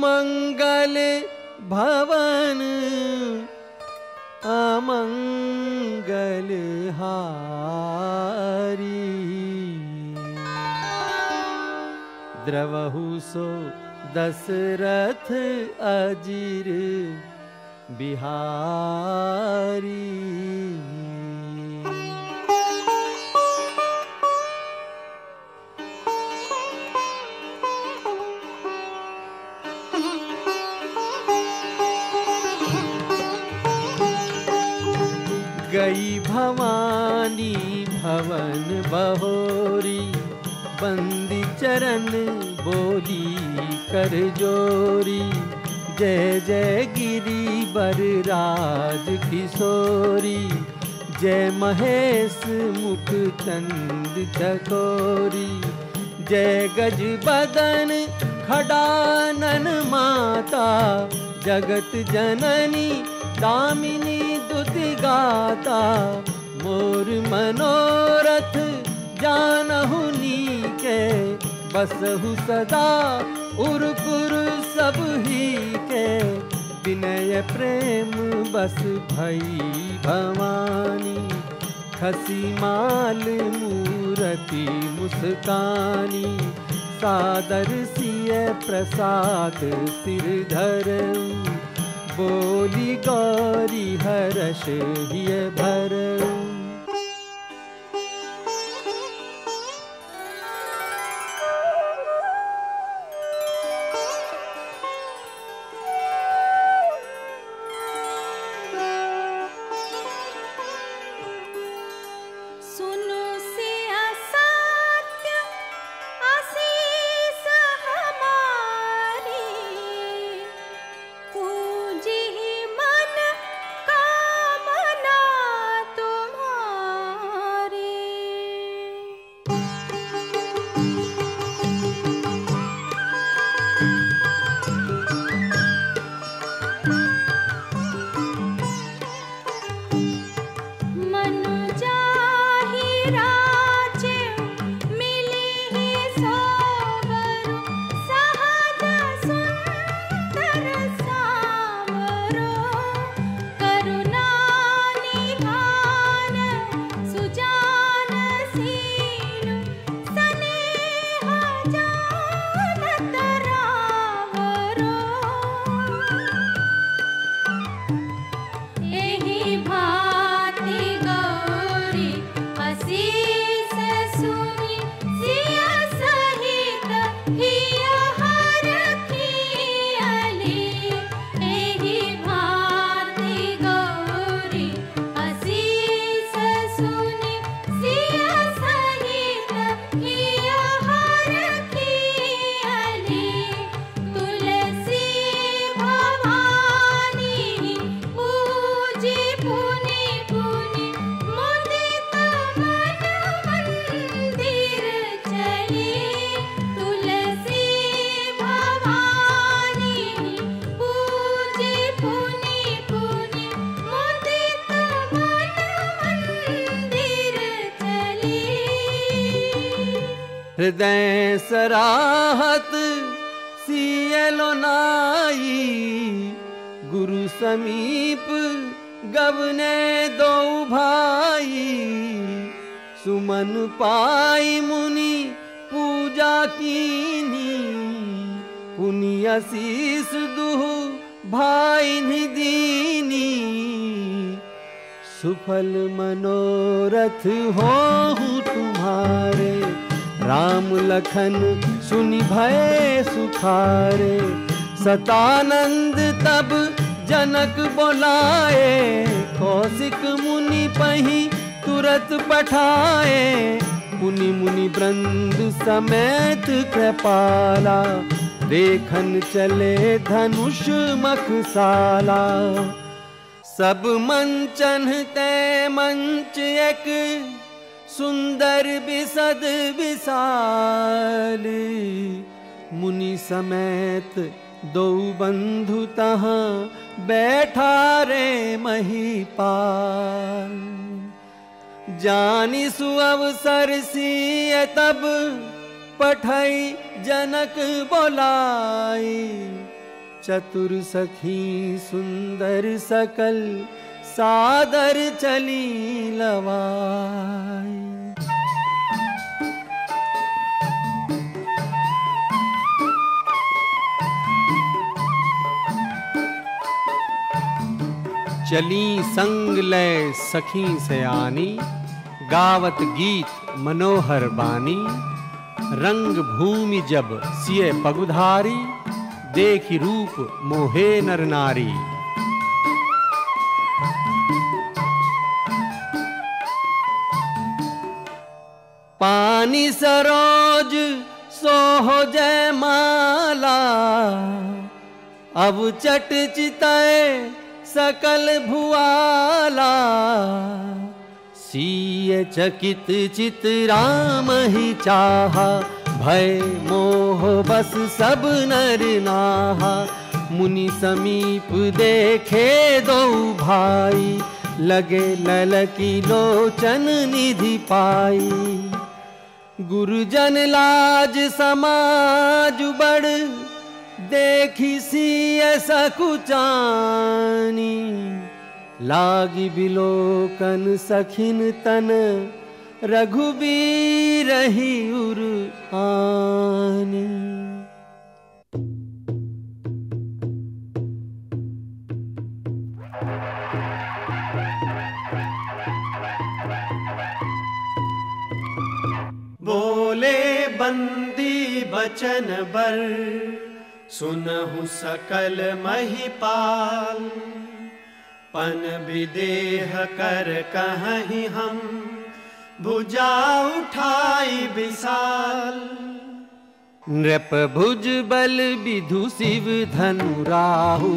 मंगल भवन। अमंगल हारी। द्रवहु सो दशरथ अजीर बिहारी भवानी भवन बहोरी बंदी चरण बोली कर जोरी। जय जय गिरी बर राज किशोरी जय चकोरी। जय गज बदन खडानन माता जगत जननी दामिनी दुति गाता मोर मनोरथ, जानहु नीके, बसहु सदा उर्पुर सब ही के विनय प्रेम बस भई भवानी, खसी माल मूरति मुस्कानी। सादर सिय प्रसाद सिर धरऊं बोली गौरी हर्ष हिय भरऊं सराहत सियलो नाई गुरु समीप गवने दो भाई। सुमन पाई मुनि पूजा कीनी पुनि आशीष दुहु भाई दीनी सुफल मनोरथ हो तुम्हारे राम लखन सुनि भय सुखारे, सतानंद तब जनक बोलाए, कौशिक मुनि पही तुरत पठाए मुनि मुनि वृंद समेत कृपाला, देखन चले धनुष मखसाला। सब मंचन ते मंच एक सुंदर बिसद विशाल, मुनि समेत दो बंधु तहाँ बैठा रे महीपाल। जानी सुअवसर सिय तब पठई जनक बोलाई, चतुर सखी सुंदर सकल सादर चली लवाई। चली संग लय सखी से आनी, गावत गीत मनोहर बानी। रंग भूमि जब सिय पगुधारी, देखी रूप मोहे नर नारी। पानी सरोज सोहो जय माला। अब चट चितय सकल भुआला। सीय चकित चित राम ही चाहा। भय मोह बस सब नर नाहा। मुनि समीप देखे दो भाई। लगे ललकी लोचन निधि पाई। गुरुजन लाज समाज बड़ देखी सी सकुचानी लागी बिलोकन सखिन तन रघुबीर ही उर आनी बंदी बचन बर, सुनहु सकल महिपाल। पन विदेह कर कहीं हम, भुजा उठाई विशाल। नृप भुज बल विधु शिव धनु राहु,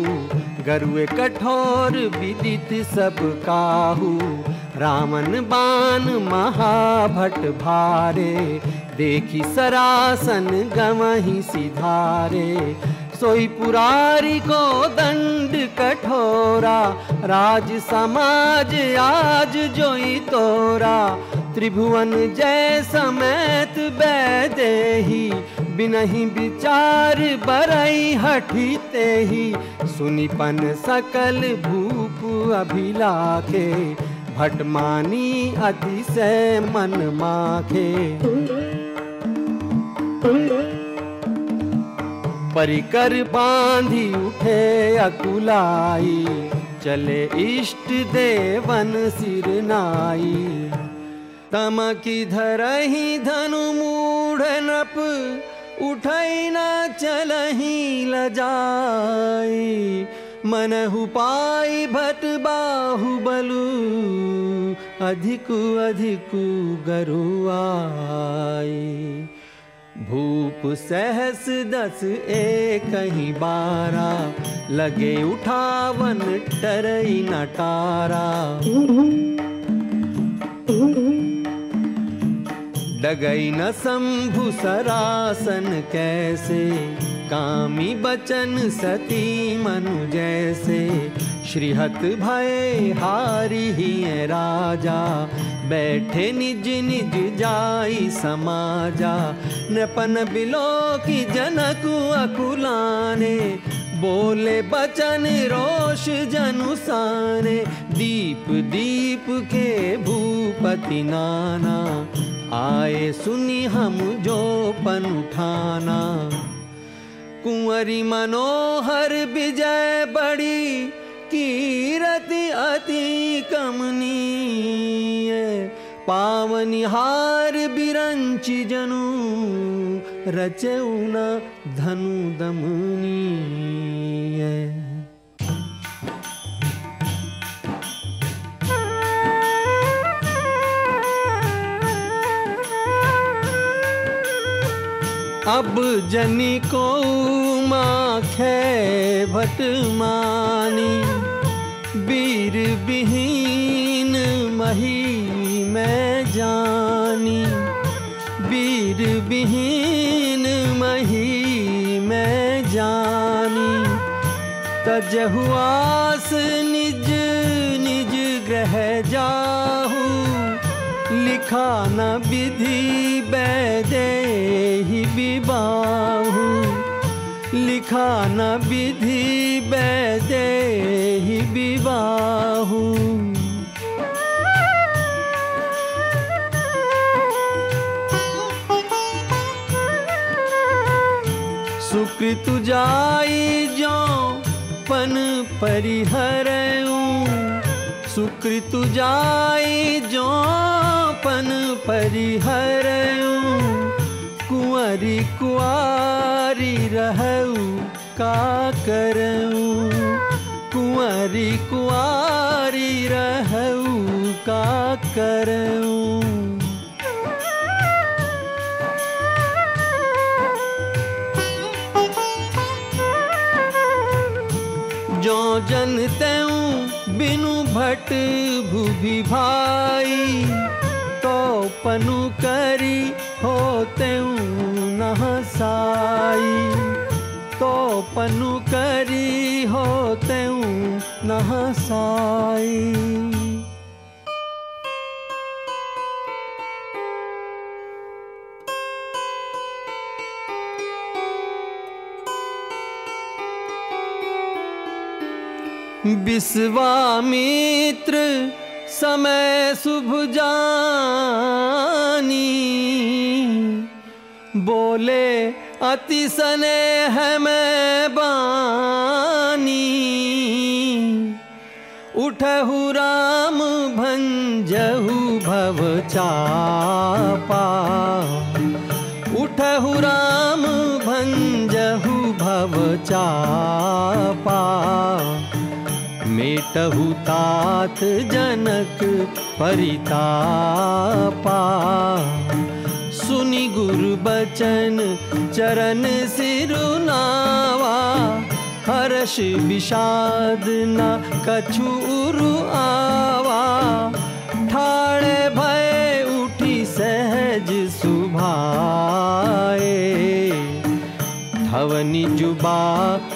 गरुए कठोर विदित सब काहू। रामन बान महाभट भारे देखी सरासन गवही सिधारे। सोई पुरारी को दंड कठोरा, राज समाज आज जोई तोरा। त्रिभुवन जय समेत बैदेही बिनहि विचार बरई हठी ते ही। सुनिपन सकल भूप अभिलाखे, भटमानी अतिशय मन माखे। परिकर बांधी उठे अकुलाई, चले इष्ट देवन सिर नाई। तम की धरही धनु मूढ़ नप उठई न चलही लजाई मनहु पाई भट बाहुबलु अधिकु अधिकु गरुआई। भूप सहस दस ए ही बारा, लगे उठावन टरई नटारा। डगई न शंभु सरासन कैसे, कामी बचन सती मनु जैसे। श्रीहत भय हारी ही राजा बैठे निज निज जाई समाजा, नपन बिलो की जनक अकुलाने, बोले बचन रोष जनुसाने दीप दीप के भूपति नाना, आए सुनी हम जो पन उठाना। कुंवरी मनोहर विजय बड़ी कीरति अति कमनीय पावनिहार बिरंचि जनु रचौना धनु दमनीय। अब जनी को माखे भट मानी वीर विहीन मही मैं जानी। वीर विहीन मही मैं जानी। तजहुआस निज निज ग्रह जाहू। लिखा न विधि बैदे ही विबाहू लिखा न विधि बैदे ही विवाहू जाई जो पन परिहरऊं सुकृत जाई जो पन परिहरऊं कुंवरी कुआरी रहऊ का करऊं। कुंवरी कुआरी रहऊ का करऊं। जो जनते बिनु भट भूभि भाई। तो पनु करी हो होते नहसाई तो पनु करी हो होते नहसाई विश्वामित्र समय शुभ जानी। बोले, अति स्नेह में बानी। उठहु राम भंजहु भव चापा। उठहु राम भंजहु भव चापा। तात जनक परितापा। सुनि गुरु बचन चरण सिरुनावा। हर्ष विषाद न ठाड़े भय उठी सहज सुभाए धवनि जुबा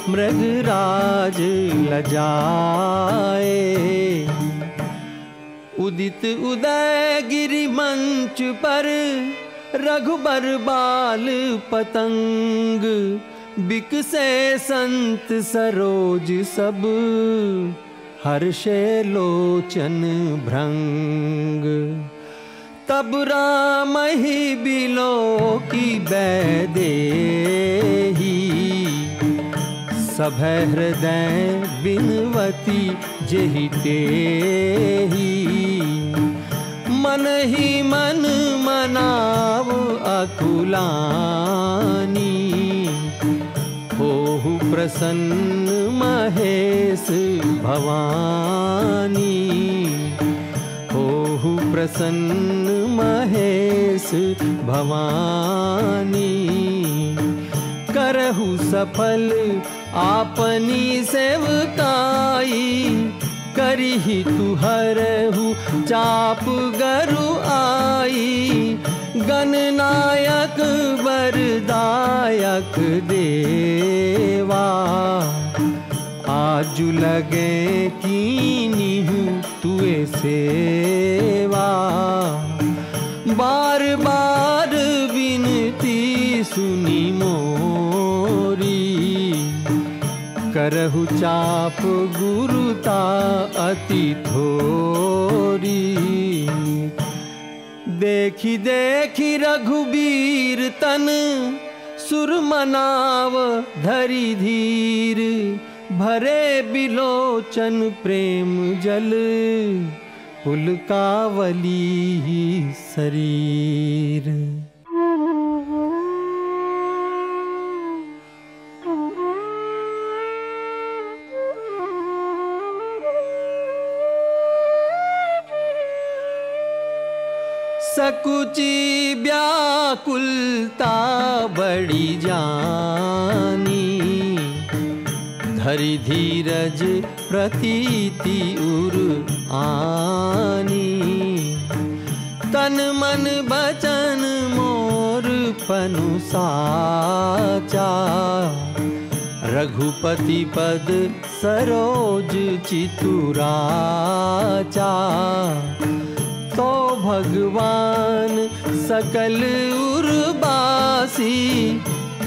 मृगराज लजाए। उदित उदय गिरि मंच पर रघुबर बाल पतंग, बिकसे संत सरोज सब, हर्षे लोचन भृंग तब राम ही बिलो की बैदे सभ हृदय बिनवती जहिते मन ही मन मनाव अकुलानी। होहु प्रसन्न महेश भवानी। प्रसन्न महेश भवानी, करहु सफल आपनी सेवकाई, करिहि तुहरहु चाप गरु आई गणनायक वरदायक देवा। आज लगे कीनी तुए सेवा। बार बार विनती सुनी मोरी। करहु चाप गुरुता अति थोरी। देखी देखी रघुबीर तन सुर मनाव धरी धीर। भरे बिलोचन प्रेम जल पुलकावली शरीर। सकुची व्याकुलता बड़ी जानी धरि धीरज प्रतीति उर आनी। तन मन बचन मोर पनु साचा। रघुपति पद सरोज चितुराचा। तो भगवान सकल उर्बासी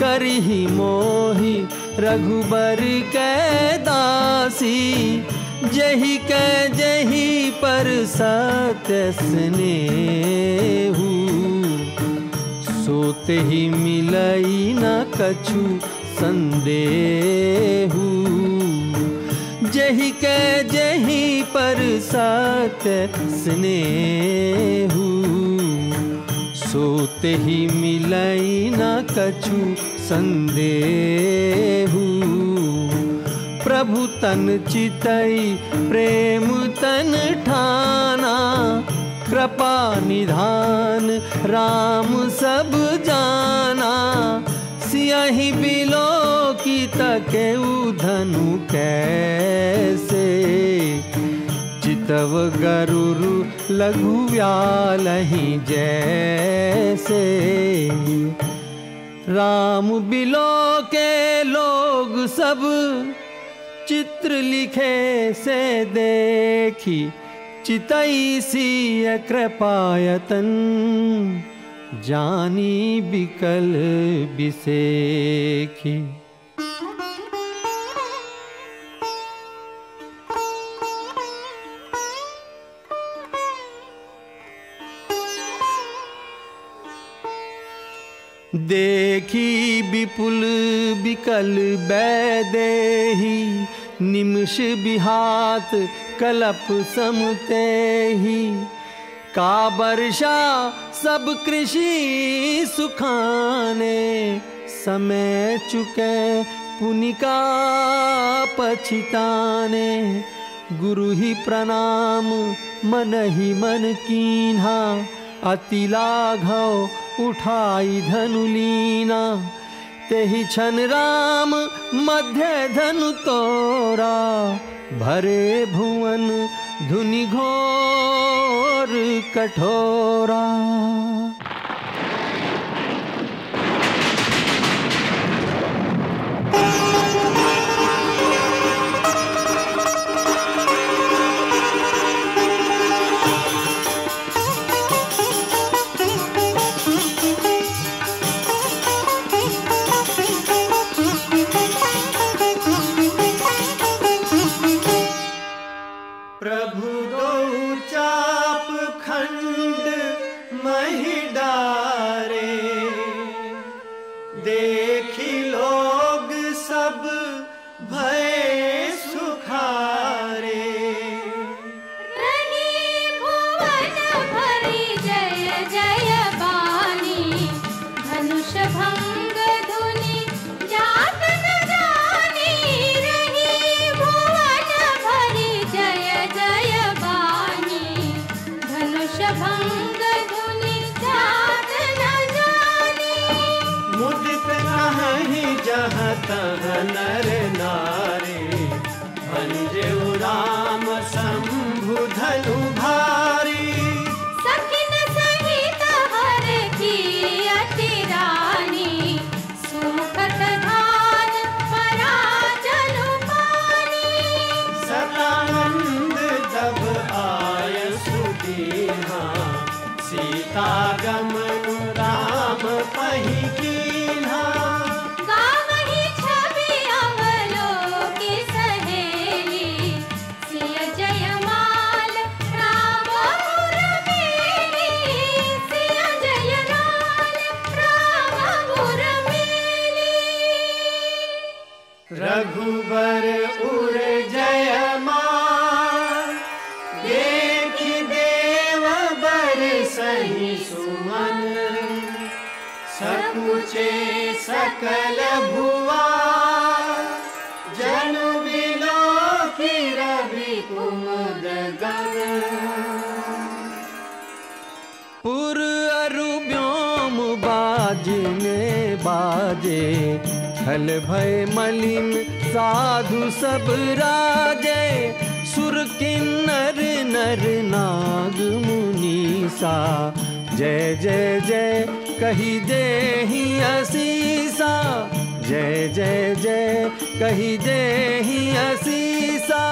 करही मोहि रघुबर के दासी, जही के जही पर सत्य सोते ही मिलई न कछु संदेहू। जही के जही पर सत्य स्नेहू। सोते ही मिलई न कछु संदेहू। तन चितई, प्रेम तन ठाना, कृपा निधान, राम सब जाना। सियाही बिलो की तके धनु कैसे? चितव गरुरु लघु व्यालही जैसे। राम बिलो के लोग सब चित्र लिखे से देखी चितई सी कृपायतन जानी बिकल बिसेखी देखी विपुल विकल बैदेही, निमिष बिहात कलप समते ही का वर्षा सब कृषि सुखाने, समय चुके पुनिका पछिताने। गुरु ही प्रणाम, मन ही मन कीन्हा अति लाघव उठाई धनुलीना। तेहि छन राम मध्य धनु तोरा। भरे भुवन धुनि घोर कठोरा पुर अरु व्योम बाजने बाजे। खल भय मलिन साधु सब राजे। सुर किन्नर नर नाग मुनीसा जय जय जय कही दे ही असीसा। जय जय जय कही दे ही असीसा।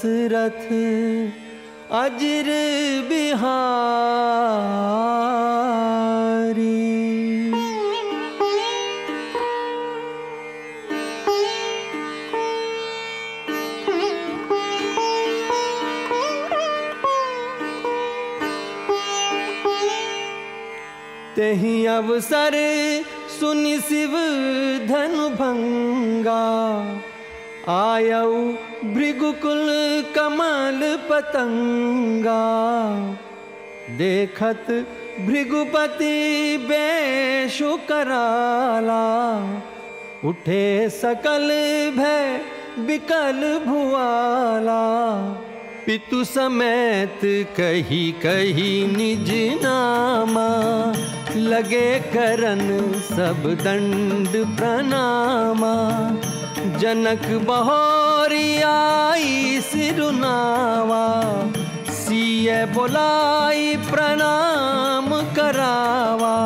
दशरथ अजर बिहारी। तेहि अवसर सुनि शिव धनु भंगा। आयऊ भृगुकुल कमल पतंगा। देखत भृगुपति बेशु कराला। उठे सकल भय विकल भुआला। पितु समेत कही कही निज नामा। लगे करन सब दंड प्रणामा। जनक बहोरी आई सिरुनावा सिय बोलाई प्रणाम करावा।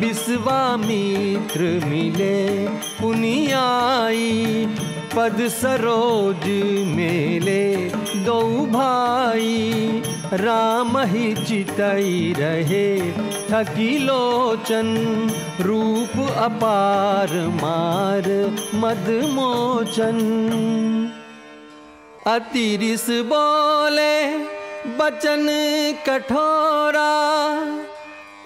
विश्वामित्र मिले पुनियाई पद सरोज मेले। दो भाई, राम ही चितई रहे। थकी लोचन, रूप अपार मार, मद मोचन। अतिरिस बोले, बचन कठोरा।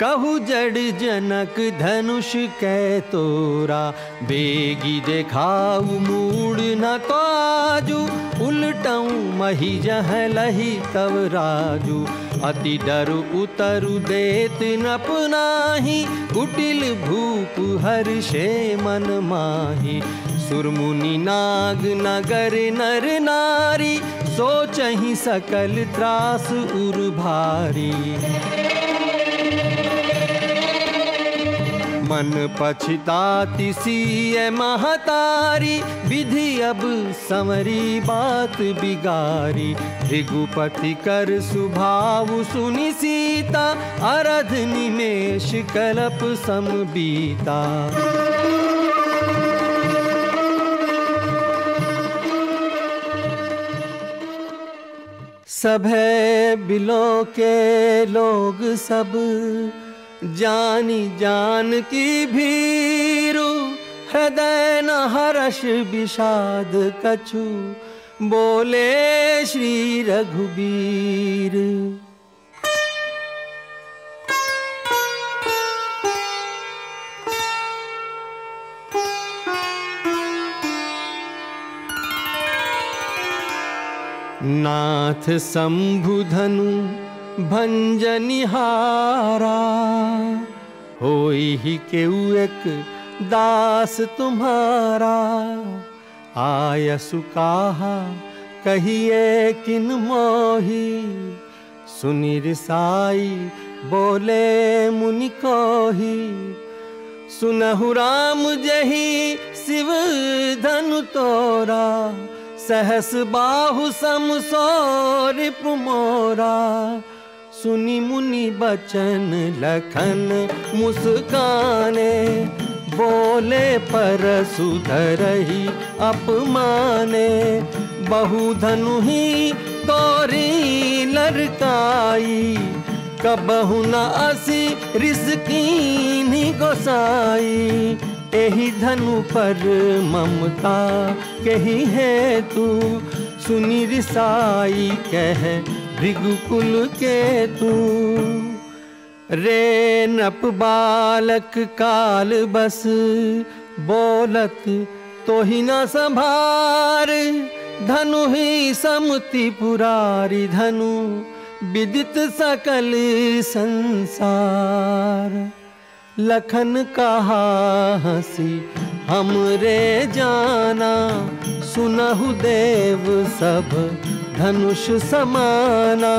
कहु जड़ जनक धनुष कै तोरा। बेगी देखाऊ मूड न तो आजू मही जह लही तब राजू। अति डर उतरु देत नपनाही कुटिल भूप हर्षे मन माही। सुरमुनि नाग नगर नर नारी, सोचहि सकल त्रास उर मन पछताती सीय महतारी। विधि अब समरी बात बिगारी। भृगुपति कर सुभाव सुनि सीता। अरध निमेश कलप सम बीता। सभे बिलो के लोग सब जानी जान भीरु हृदय न हर्ष विषाद कछु बोले श्री रघुबीर। नाथ शंभुधनु भंजनिहारा हो ही केऊ एक दास तुम्हारा। आयसु काहा कहिए किन मोही, सुनिर साई बोले मुनि कोही। सुनहु राम जही शिव धनु तोरा, सहस बाहु सम पुमोरा सुनि मुनि बचन लखन मुस्काने, बोले पर सुधरही अपमाने। बहु धनु ही तोरी लड़काई कबहु न असी रिसकीनी गोसाई। एही धनु पर ममता कही है तू, सुनी रिसाई कह भृगुकुल के तू। रे नप बालक काल बस, बोलत तो ही न संभार। धनु ही समति पुरारी धनु, विदित सकल संसार। लखन कहा हँसी, हमरे जाना, सुनहु देव सब धनुष समाना,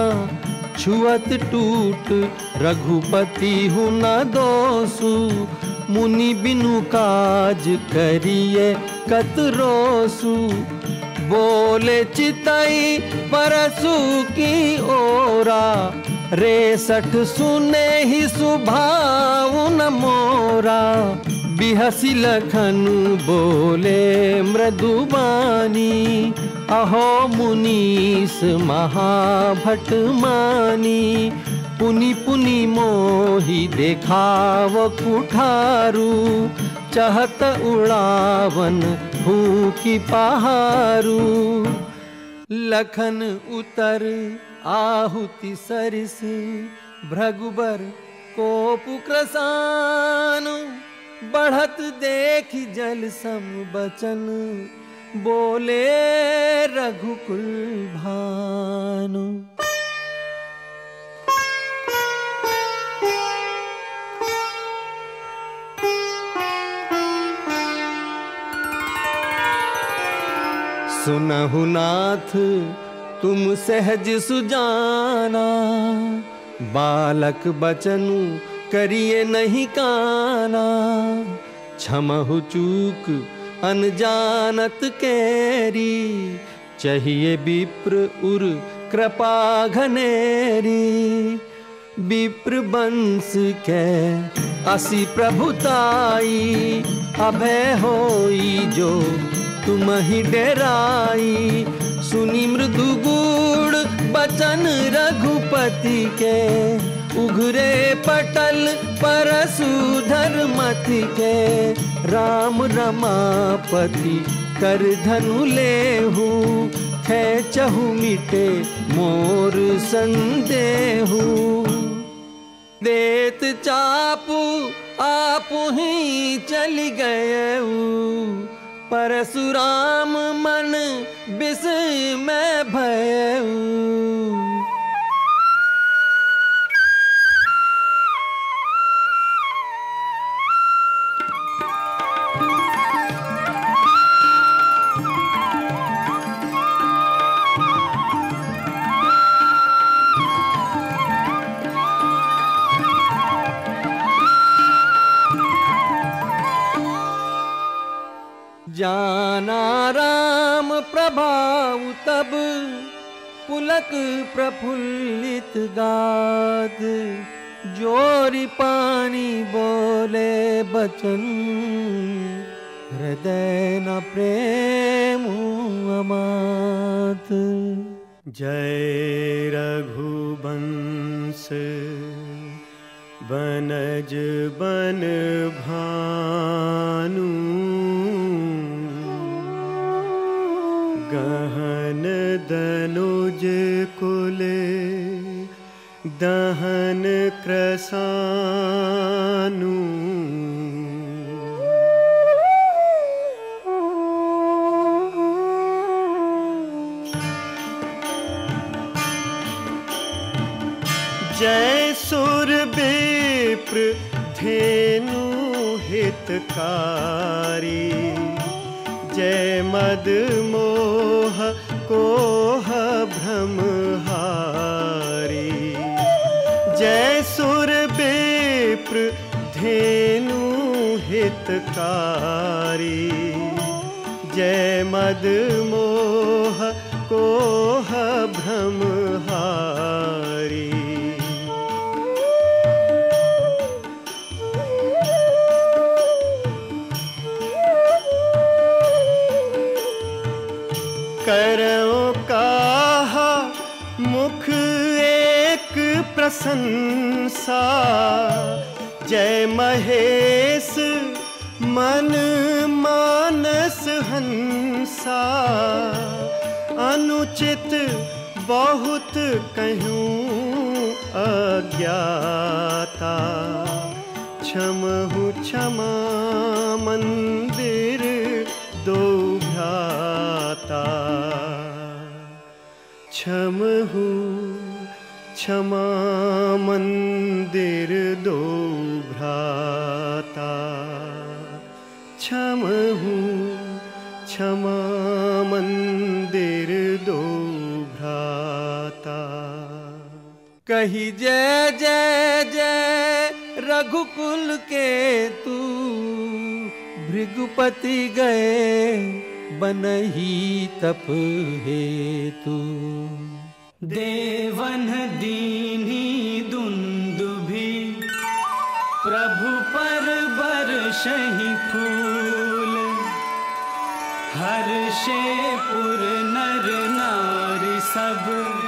छुअत टूट, रघुपति हु न दोसु। मुनि बिनु काज करिए कतरोसु बोले चितई परसु की ओरा रेसठ सुने ही सुभाव न मोरा। बिहसी लखन बोले मृदुबानी अहो मुनीस महाभट मानी पुनि पुनि मोहि देखाव कुठारू चहत उड़ावन फूकी पहारू। लखन उतर आहुति सरिस भृगुबर कोपु क्रसानु बढ़त देख जल सम बचन बोले रघुकुल भानु सुनहु नाथ, तुम सहज सुजाना। बालक बचनु करिए नहीं काना। क्षमहु चूक अनजानत केरी, चाहिए विप्र उर कृपा घनेरी। विप्र बंस के असी प्रभुताई, अभय होई जो तुम ही डेराई। सुनी मृदु गुड़ बचन रघुपति के उघरे पटल परसु धर्मति के राम रमापति कर धनु लेहू खेचहु मिटे मोर संदेहू। देत चापू आप ही चल गए परशुराम मन बिस में भयऊ। जाना राम प्रभाव तब, पुलक प्रफुल्लित गाद। जोरी पानी बोले बचन, हृदय न प्रेम अमात जय रघुवंश, बनज बन भानु। गहन दनुज कुल दहन क्रसानु। जय सुर विप्र धेनु हितकारी जय मद मोह कोह भ्रमहारी जय सुर बेप्र धेनु हितकारी। जय मद मोह कोह भ्रमहारी प्रशंसा जय महेश, मन मानस हंसा अनुचित बहुत कहूँ अज्ञाता। क्षमहु क्षमा मंदिर दो भ्राता। क्षमहु क्षमा मंदिर दो भ्राता। क्षमहु क्षमा मंदिर दो भ्राता। कही जय जय जय रघुकुल के तू, भृगुपति गए बनही तप हेतु। देवन दीनी दुन्दुभि प्रभु पर बरसहि फूल। हर्षे पुर नर नारी सब